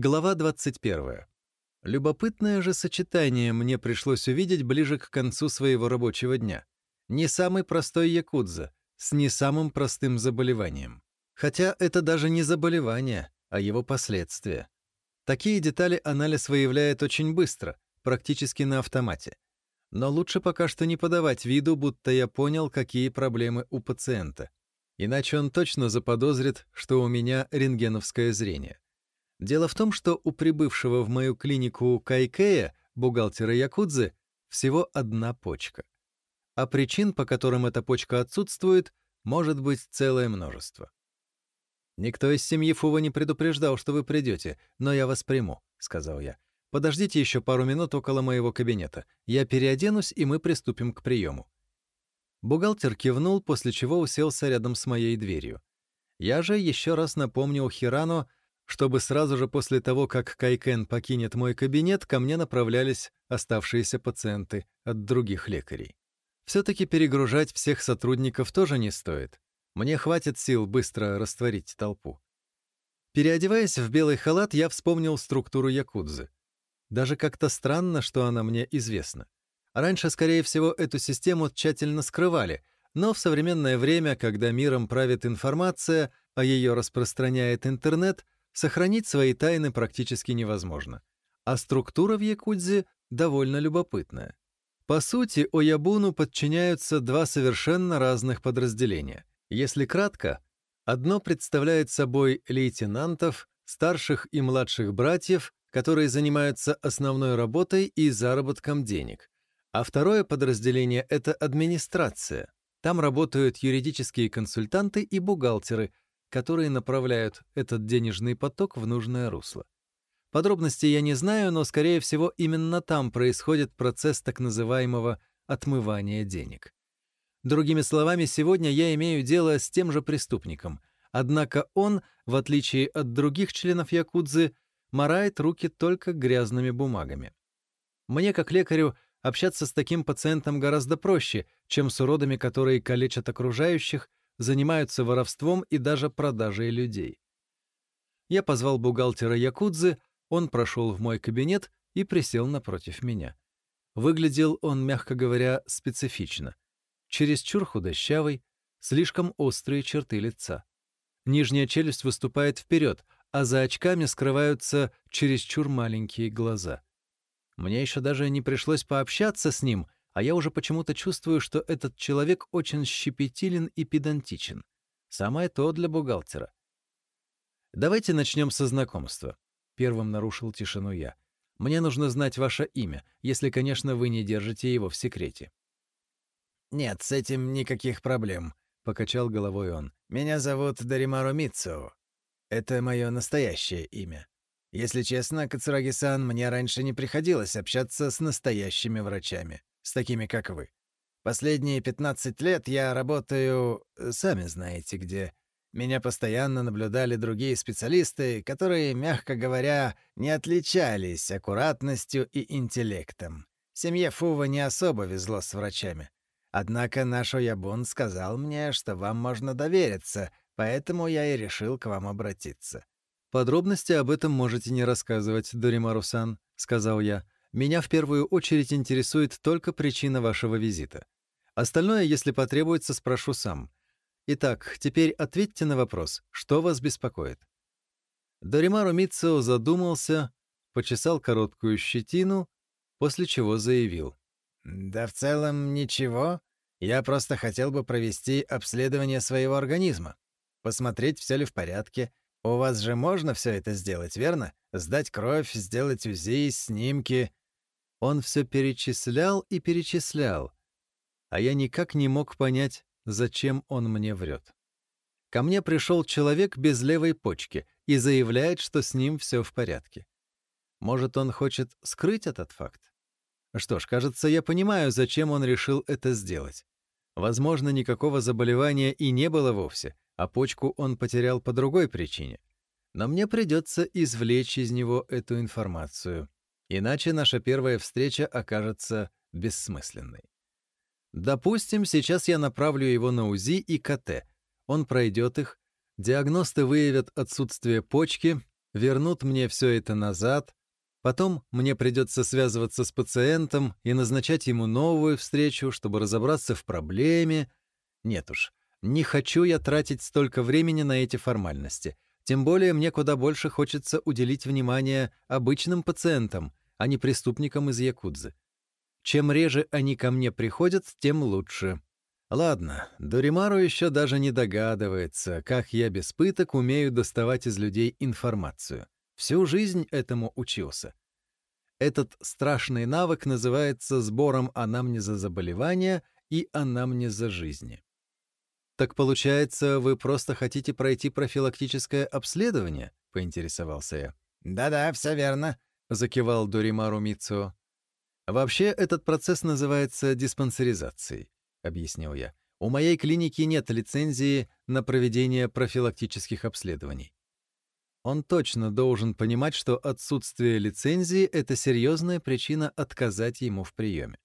Глава 21. Любопытное же сочетание мне пришлось увидеть ближе к концу своего рабочего дня. Не самый простой якудза, с не самым простым заболеванием. Хотя это даже не заболевание, а его последствия. Такие детали анализ выявляет очень быстро, практически на автомате. Но лучше пока что не подавать виду, будто я понял, какие проблемы у пациента. Иначе он точно заподозрит, что у меня рентгеновское зрение. Дело в том, что у прибывшего в мою клинику Кайкея, бухгалтера Якудзы, всего одна почка. А причин, по которым эта почка отсутствует, может быть целое множество. «Никто из семьи Фува не предупреждал, что вы придете, но я вас приму», — сказал я. «Подождите еще пару минут около моего кабинета. Я переоденусь, и мы приступим к приему». Бухгалтер кивнул, после чего уселся рядом с моей дверью. Я же еще раз напомнил Хирану, чтобы сразу же после того, как Кайкен покинет мой кабинет, ко мне направлялись оставшиеся пациенты от других лекарей. Все-таки перегружать всех сотрудников тоже не стоит. Мне хватит сил быстро растворить толпу. Переодеваясь в белый халат, я вспомнил структуру якудзы. Даже как-то странно, что она мне известна. Раньше, скорее всего, эту систему тщательно скрывали, но в современное время, когда миром правит информация, а ее распространяет интернет — сохранить свои тайны практически невозможно. А структура в Якудзе довольно любопытная. По сути, Оябуну подчиняются два совершенно разных подразделения. Если кратко, одно представляет собой лейтенантов, старших и младших братьев, которые занимаются основной работой и заработком денег. А второе подразделение — это администрация. Там работают юридические консультанты и бухгалтеры — которые направляют этот денежный поток в нужное русло. Подробностей я не знаю, но, скорее всего, именно там происходит процесс так называемого отмывания денег. Другими словами, сегодня я имею дело с тем же преступником, однако он, в отличие от других членов Якудзы, морает руки только грязными бумагами. Мне, как лекарю, общаться с таким пациентом гораздо проще, чем с уродами, которые калечат окружающих занимаются воровством и даже продажей людей. Я позвал бухгалтера Якудзы, он прошел в мой кабинет и присел напротив меня. Выглядел он, мягко говоря, специфично. Чересчур худощавый, слишком острые черты лица. Нижняя челюсть выступает вперед, а за очками скрываются чересчур маленькие глаза. Мне еще даже не пришлось пообщаться с ним — а я уже почему-то чувствую, что этот человек очень щепетилен и педантичен. Самое то для бухгалтера. «Давайте начнем со знакомства», — первым нарушил тишину я. «Мне нужно знать ваше имя, если, конечно, вы не держите его в секрете». «Нет, с этим никаких проблем», — покачал головой он. «Меня зовут Даримару Митсу. Это мое настоящее имя. Если честно, Кацураги-сан, мне раньше не приходилось общаться с настоящими врачами с такими, как вы. Последние 15 лет я работаю, э, сами знаете где. Меня постоянно наблюдали другие специалисты, которые, мягко говоря, не отличались аккуратностью и интеллектом. Семье Фува не особо везло с врачами. Однако наш Оябун сказал мне, что вам можно довериться, поэтому я и решил к вам обратиться. «Подробности об этом можете не рассказывать, Доримару-сан», — сказал я. Меня в первую очередь интересует только причина вашего визита. Остальное, если потребуется, спрошу сам. Итак, теперь ответьте на вопрос, что вас беспокоит?» Доримару Митсо задумался, почесал короткую щетину, после чего заявил. «Да в целом ничего. Я просто хотел бы провести обследование своего организма, посмотреть, все ли в порядке. У вас же можно все это сделать, верно? Сдать кровь, сделать УЗИ, снимки. Он все перечислял и перечислял, а я никак не мог понять, зачем он мне врет. Ко мне пришел человек без левой почки и заявляет, что с ним все в порядке. Может, он хочет скрыть этот факт? Что ж, кажется, я понимаю, зачем он решил это сделать. Возможно, никакого заболевания и не было вовсе, а почку он потерял по другой причине. Но мне придется извлечь из него эту информацию. Иначе наша первая встреча окажется бессмысленной. Допустим, сейчас я направлю его на УЗИ и КТ. Он пройдет их, диагносты выявят отсутствие почки, вернут мне все это назад, потом мне придется связываться с пациентом и назначать ему новую встречу, чтобы разобраться в проблеме. Нет уж, не хочу я тратить столько времени на эти формальности. Тем более мне куда больше хочется уделить внимание обычным пациентам, а не преступникам из Якудзы. Чем реже они ко мне приходят, тем лучше. Ладно, Доримару еще даже не догадывается, как я без пыток умею доставать из людей информацию. Всю жизнь этому учился. Этот страшный навык называется сбором анамнеза заболевания и анамнеза жизни. «Так получается, вы просто хотите пройти профилактическое обследование?» — поинтересовался я. «Да-да, все верно», — закивал Доримару Митсуо. «Вообще, этот процесс называется диспансеризацией», — объяснил я. «У моей клиники нет лицензии на проведение профилактических обследований. Он точно должен понимать, что отсутствие лицензии — это серьезная причина отказать ему в приеме.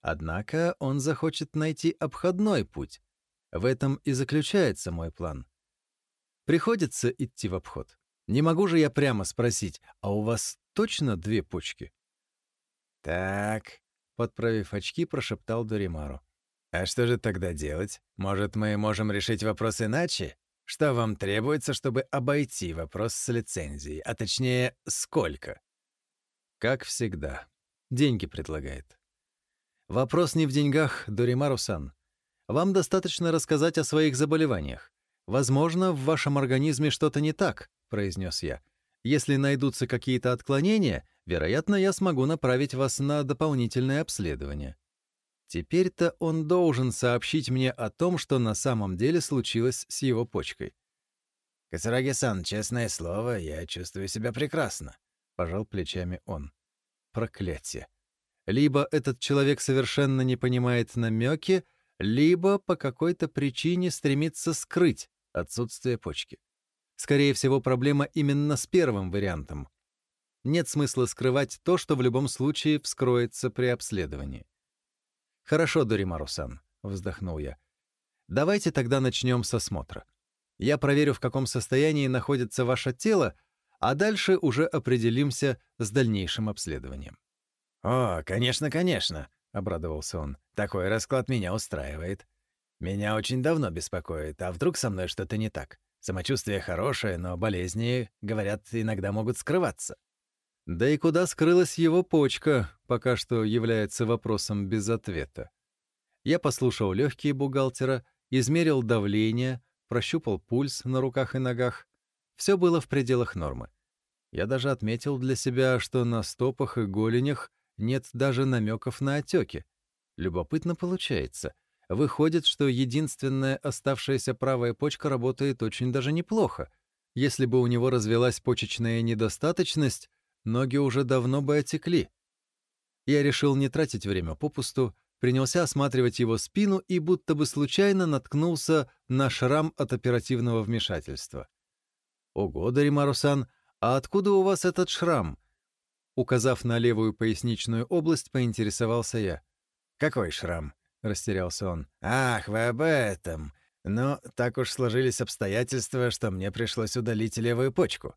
Однако он захочет найти обходной путь, в этом и заключается мой план. Приходится идти в обход. Не могу же я прямо спросить, а у вас точно две почки? Так, подправив очки, прошептал Доримару. А что же тогда делать? Может, мы можем решить вопрос иначе? Что вам требуется, чтобы обойти вопрос с лицензией, а точнее, сколько? Как всегда. Деньги предлагает. Вопрос не в деньгах, Доримару-сан. Вам достаточно рассказать о своих заболеваниях. Возможно, в вашем организме что-то не так, произнес я. Если найдутся какие-то отклонения, вероятно, я смогу направить вас на дополнительное обследование. Теперь-то он должен сообщить мне о том, что на самом деле случилось с его почкой. «Кацураги-сан, честное слово, я чувствую себя прекрасно», — пожал плечами он. Проклятие. Либо этот человек совершенно не понимает намеки, либо по какой-то причине стремится скрыть отсутствие почки. Скорее всего, проблема именно с первым вариантом. Нет смысла скрывать то, что в любом случае вскроется при обследовании. «Хорошо, Доримару-сан», — вздохнул я. «Давайте тогда начнем с осмотра. Я проверю, в каком состоянии находится ваше тело, а дальше уже определимся с дальнейшим обследованием». «О, конечно, конечно», обрадовался он. «Такой расклад меня устраивает. Меня очень давно беспокоит, а вдруг со мной что-то не так? Самочувствие хорошее, но болезни, говорят, иногда могут скрываться». Да и куда скрылась его почка, пока что является вопросом без ответа. Я послушал легкие бухгалтера, измерил давление, прощупал пульс на руках и ногах. Все было в пределах нормы. Я даже отметил для себя, что на стопах и голенях нет даже намеков на отеки. Любопытно получается. Выходит, что единственная оставшаяся правая почка работает очень даже неплохо. Если бы у него развелась почечная недостаточность, ноги уже давно бы отекли. Я решил не тратить время попусту, принялся осматривать его спину и будто бы случайно наткнулся на шрам от оперативного вмешательства. «Ого, Даримарусан, а откуда у вас этот шрам?» Указав на левую поясничную область, поинтересовался я. «Какой шрам?» — растерялся он. «Ах, вы об этом. Но так уж сложились обстоятельства, что мне пришлось удалить левую почку».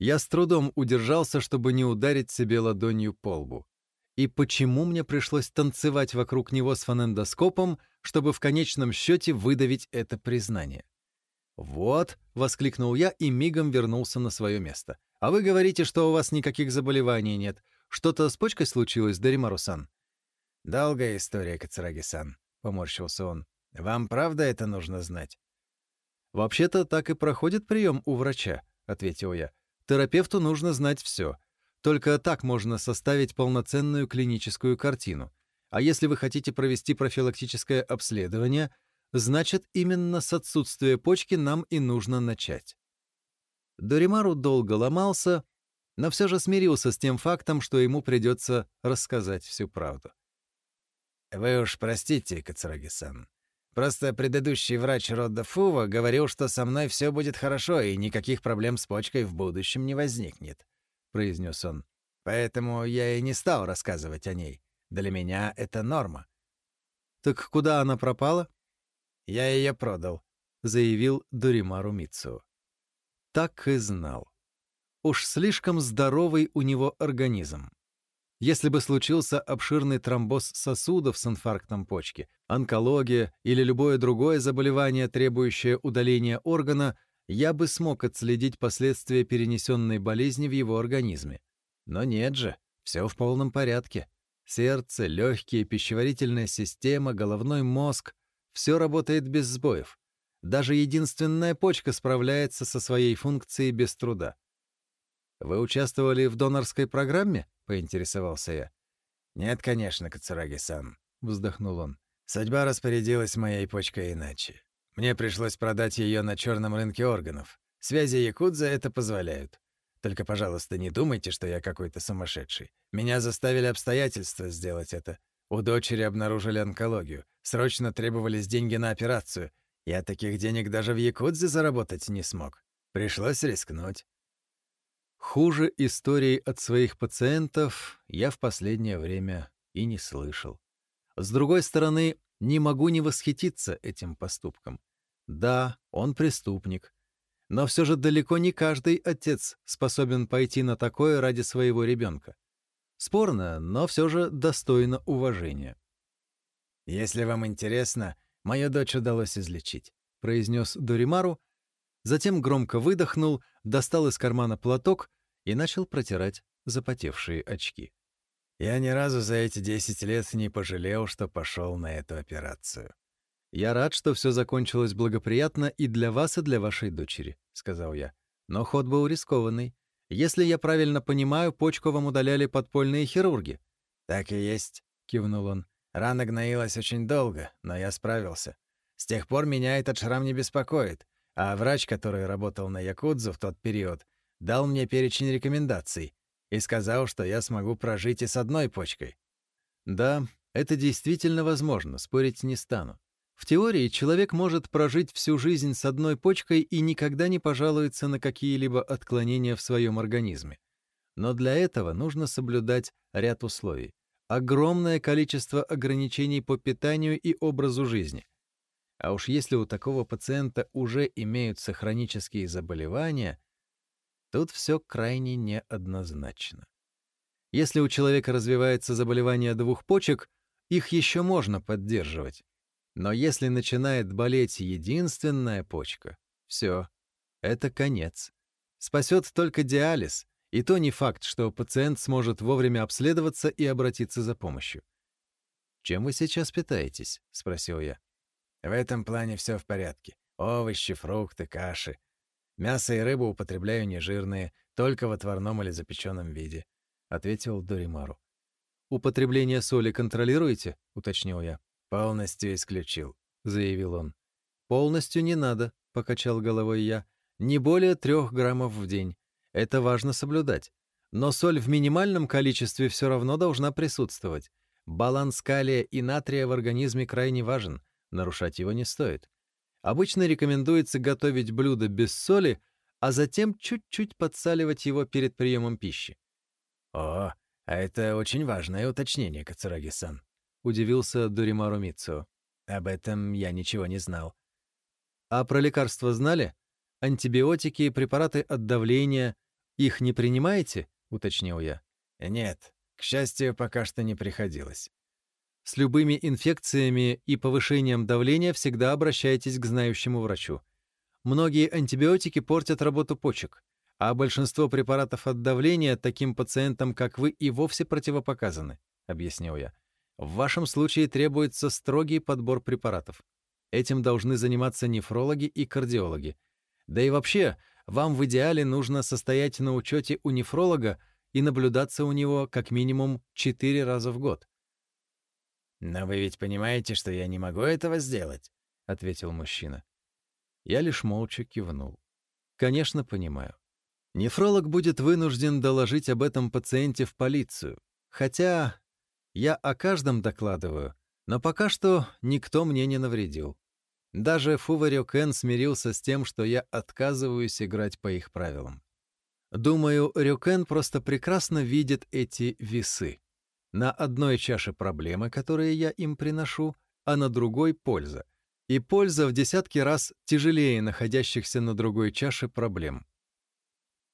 Я с трудом удержался, чтобы не ударить себе ладонью по лбу. И почему мне пришлось танцевать вокруг него с фонендоскопом, чтобы в конечном счете выдавить это признание? «Вот», — воскликнул я и мигом вернулся на свое место. А вы говорите, что у вас никаких заболеваний нет. Что-то с почкой случилось, Даримару-сан?» «Долгая история, Кацураги-сан», — поморщился он. «Вам правда это нужно знать?» «Вообще-то так и проходит прием у врача», — ответил я. «Терапевту нужно знать все. Только так можно составить полноценную клиническую картину. А если вы хотите провести профилактическое обследование, значит, именно с отсутствия почки нам и нужно начать. Доримару долго ломался, но все же смирился с тем фактом, что ему придется рассказать всю правду. «Вы уж простите, Кацураги-сан. Просто предыдущий врач рода Фува говорил, что со мной все будет хорошо и никаких проблем с почкой в будущем не возникнет», — произнес он. «Поэтому я и не стал рассказывать о ней. Для меня это норма». «Так куда она пропала?» «Я ее продал», — заявил Доримару Митсу. Так и знал. Уж слишком здоровый у него организм. Если бы случился обширный тромбоз сосудов с инфарктом почки, онкология или любое другое заболевание, требующее удаления органа, я бы смог отследить последствия перенесенной болезни в его организме. Но нет же, все в полном порядке. Сердце, легкие, пищеварительная система, головной мозг — все работает без сбоев. Даже единственная почка справляется со своей функцией без труда. Вы участвовали в донорской программе? поинтересовался я. «Нет, конечно, Кацураги-сан», — вздохнул он. «Судьба распорядилась моей почкой иначе. Мне пришлось продать ее на черном рынке органов. Связи Якудза это позволяют. Только, пожалуйста, не думайте, что я какой-то сумасшедший. Меня заставили обстоятельства сделать это. У дочери обнаружили онкологию. Срочно требовались деньги на операцию. Я таких денег даже в Якудзе заработать не смог. Пришлось рискнуть. Хуже историй от своих пациентов я в последнее время и не слышал. С другой стороны, не могу не восхититься этим поступком. Да, он преступник. Но все же далеко не каждый отец способен пойти на такое ради своего ребенка. Спорно, но все же достойно уважения. «Если вам интересно, мою дочь удалось излечить», — произнес Доримару, затем громко выдохнул, достал из кармана платок и начал протирать запотевшие очки. «Я ни разу за эти десять лет не пожалел, что пошел на эту операцию». «Я рад, что все закончилось благоприятно и для вас, и для вашей дочери», — сказал я. «Но ход был рискованный. Если я правильно понимаю, почку вам удаляли подпольные хирурги». «Так и есть», — кивнул он. «Рана гноилась очень долго, но я справился. С тех пор меня этот шрам не беспокоит, а врач, который работал на Якудзу в тот период, дал мне перечень рекомендаций и сказал, что я смогу прожить и с одной почкой. Да, это действительно возможно, спорить не стану. В теории человек может прожить всю жизнь с одной почкой и никогда не пожалуется на какие-либо отклонения в своем организме. Но для этого нужно соблюдать ряд условий. Огромное количество ограничений по питанию и образу жизни — а уж если у такого пациента уже имеются хронические заболевания, тут все крайне неоднозначно. Если у человека развивается заболевание двух почек, их еще можно поддерживать. Но если начинает болеть единственная почка, все, это конец. Спасет только диализ, и то не факт, что пациент сможет вовремя обследоваться и обратиться за помощью. «Чем вы сейчас питаетесь?» — спросил я. В этом плане все в порядке. Овощи, фрукты, каши. Мясо и рыбу употребляю нежирные, только в отварном или запеченном виде», — ответил Доримару. «Употребление соли контролируете?» — уточнил я. «Полностью исключил», — заявил он. «Полностью не надо», — покачал головой я. «Не более трех граммов в день. Это важно соблюдать. Но соль в минимальном количестве все равно должна присутствовать. Баланс калия и натрия в организме крайне важен нарушать его не стоит. Обычно рекомендуется готовить блюдо без соли, а затем чуть-чуть подсаливать его перед приемом пищи. «О, а это очень важное уточнение, Кацураги-сан», — удивился Дуримару Митсу. «Об этом я ничего не знал». «А про лекарства знали? Антибиотики, препараты от давления. Их не принимаете?» — уточнил я. «Нет, к счастью, пока что не приходилось». С любыми инфекциями и повышением давления всегда обращайтесь к знающему врачу. Многие антибиотики портят работу почек, а большинство препаратов от давления таким пациентам, как вы, и вовсе противопоказаны, объяснил я. В вашем случае требуется строгий подбор препаратов. Этим должны заниматься нефрологи и кардиологи. Да и вообще, вам в идеале нужно состоять на учете у нефролога и наблюдаться у него как минимум 4 раза в год. «Но вы ведь понимаете, что я не могу этого сделать», — ответил мужчина. Я лишь молча кивнул. «Конечно, понимаю. Нефролог будет вынужден доложить об этом пациенте в полицию. Хотя я о каждом докладываю, но пока что никто мне не навредил. Даже Фуварё Кен смирился с тем, что я отказываюсь играть по их правилам. Думаю, Рюкен просто прекрасно видит эти весы. На одной чаше проблемы, которые я им приношу, а на другой — польза. И польза в десятки раз тяжелее находящихся на другой чаше проблем.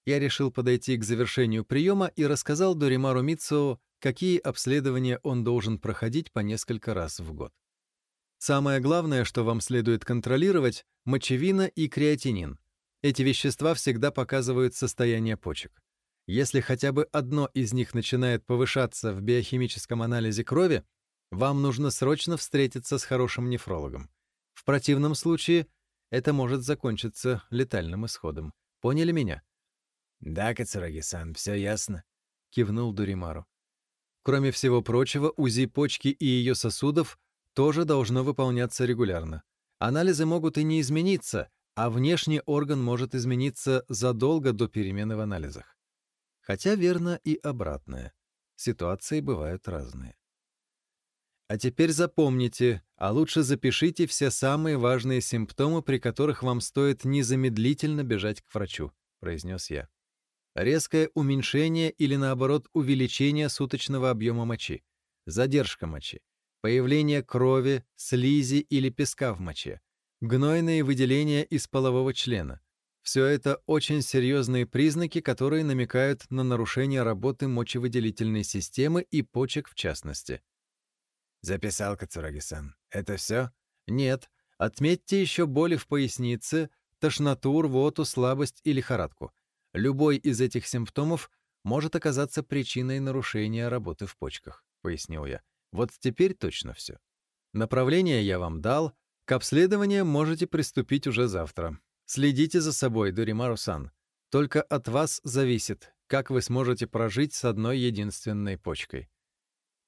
я решил подойти к завершению приема и рассказал Доримару Митсо, какие обследования он должен проходить по несколько раз в год. Самое главное, что вам следует контролировать – мочевина и креатинин. Эти вещества всегда показывают состояние почек. Если хотя бы одно из них начинает повышаться в биохимическом анализе крови, вам нужно срочно встретиться с хорошим нефрологом. В противном случае это может закончиться летальным исходом. Поняли меня? «Да, Кацураги-сан, все ясно», — кивнул Дуримару. Кроме всего прочего, УЗИ почки и ее сосудов тоже должно выполняться регулярно. Анализы могут и не измениться, а внешний орган может измениться задолго до перемены в анализах. Хотя верно и обратное. Ситуации бывают разные. А теперь запомните, а лучше запишите все самые важные симптомы, при которых вам стоит незамедлительно бежать к врачу, произнес я резкое уменьшение или, наоборот, увеличение суточного объема мочи, задержка мочи, появление крови, слизи или песка в моче, гнойные выделения из полового члена. Все это очень серьезные признаки, которые намекают на нарушение работы мочевыделительной системы и почек в частности. Записал Кацураги-сан. Это все? Нет. Отметьте еще боли в пояснице, тошноту, рвоту, слабость и лихорадку. Любой из этих симптомов может оказаться причиной нарушения работы в почках, пояснил я. Вот теперь точно все. Направление я вам дал, к обследованию можете приступить уже завтра. Следите за собой, Доримару-сан. Только от вас зависит, как вы сможете прожить с одной единственной почкой.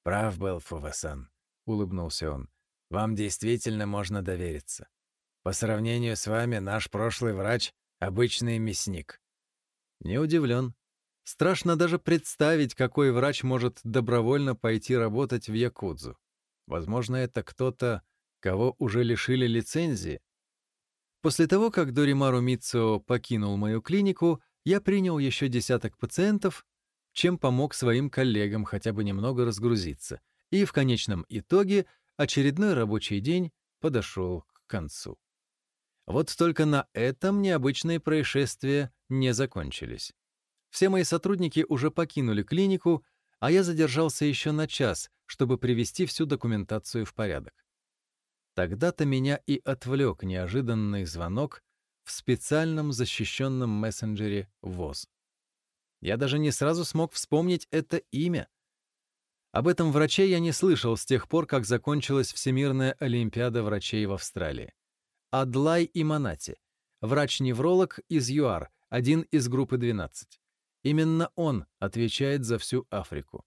Прав был Фувасан, улыбнулся он. Вам действительно можно довериться. По сравнению с вами наш прошлый врач — обычный мясник. Не удивлен. Страшно даже представить, какой врач может добровольно пойти работать в Якудзу. Возможно, это кто-то, кого уже лишили лицензии. После того, как Доримару Митсо покинул мою клинику, я принял еще десяток пациентов, чем помог своим коллегам хотя бы немного разгрузиться. И в конечном итоге очередной рабочий день подошел к концу. Вот только на этом необычные происшествия не закончились. Все мои сотрудники уже покинули клинику, а я задержался еще на час, чтобы привести всю документацию в порядок. Тогда-то меня и отвлек неожиданный звонок в специальном защищенном мессенджере ВОЗ. Я даже не сразу смог вспомнить это имя. Об этом враче я не слышал с тех пор, как закончилась Всемирная Олимпиада врачей в Австралии. Адлай Иманати, врач-невролог из ЮАР, один из группы 12. Именно он отвечает за всю Африку.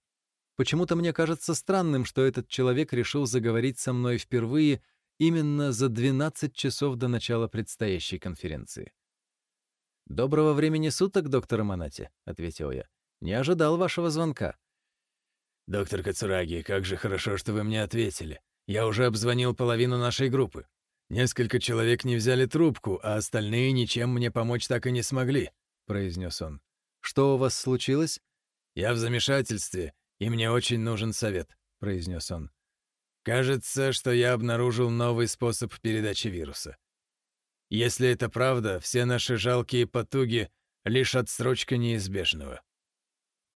Почему-то мне кажется странным, что этот человек решил заговорить со мной впервые именно за 12 часов до начала предстоящей конференции. «Доброго времени суток, доктор Аманати», — ответил я. «Не ожидал вашего звонка». «Доктор Кацураги, как же хорошо, что вы мне ответили. Я уже обзвонил половину нашей группы. Несколько человек не взяли трубку, а остальные ничем мне помочь так и не смогли», — произнес он. «Что у вас случилось?» «Я в замешательстве, и мне очень нужен совет», — произнес он. «Кажется, что я обнаружил новый способ передачи вируса. Если это правда, все наши жалкие потуги — лишь отсрочка неизбежного».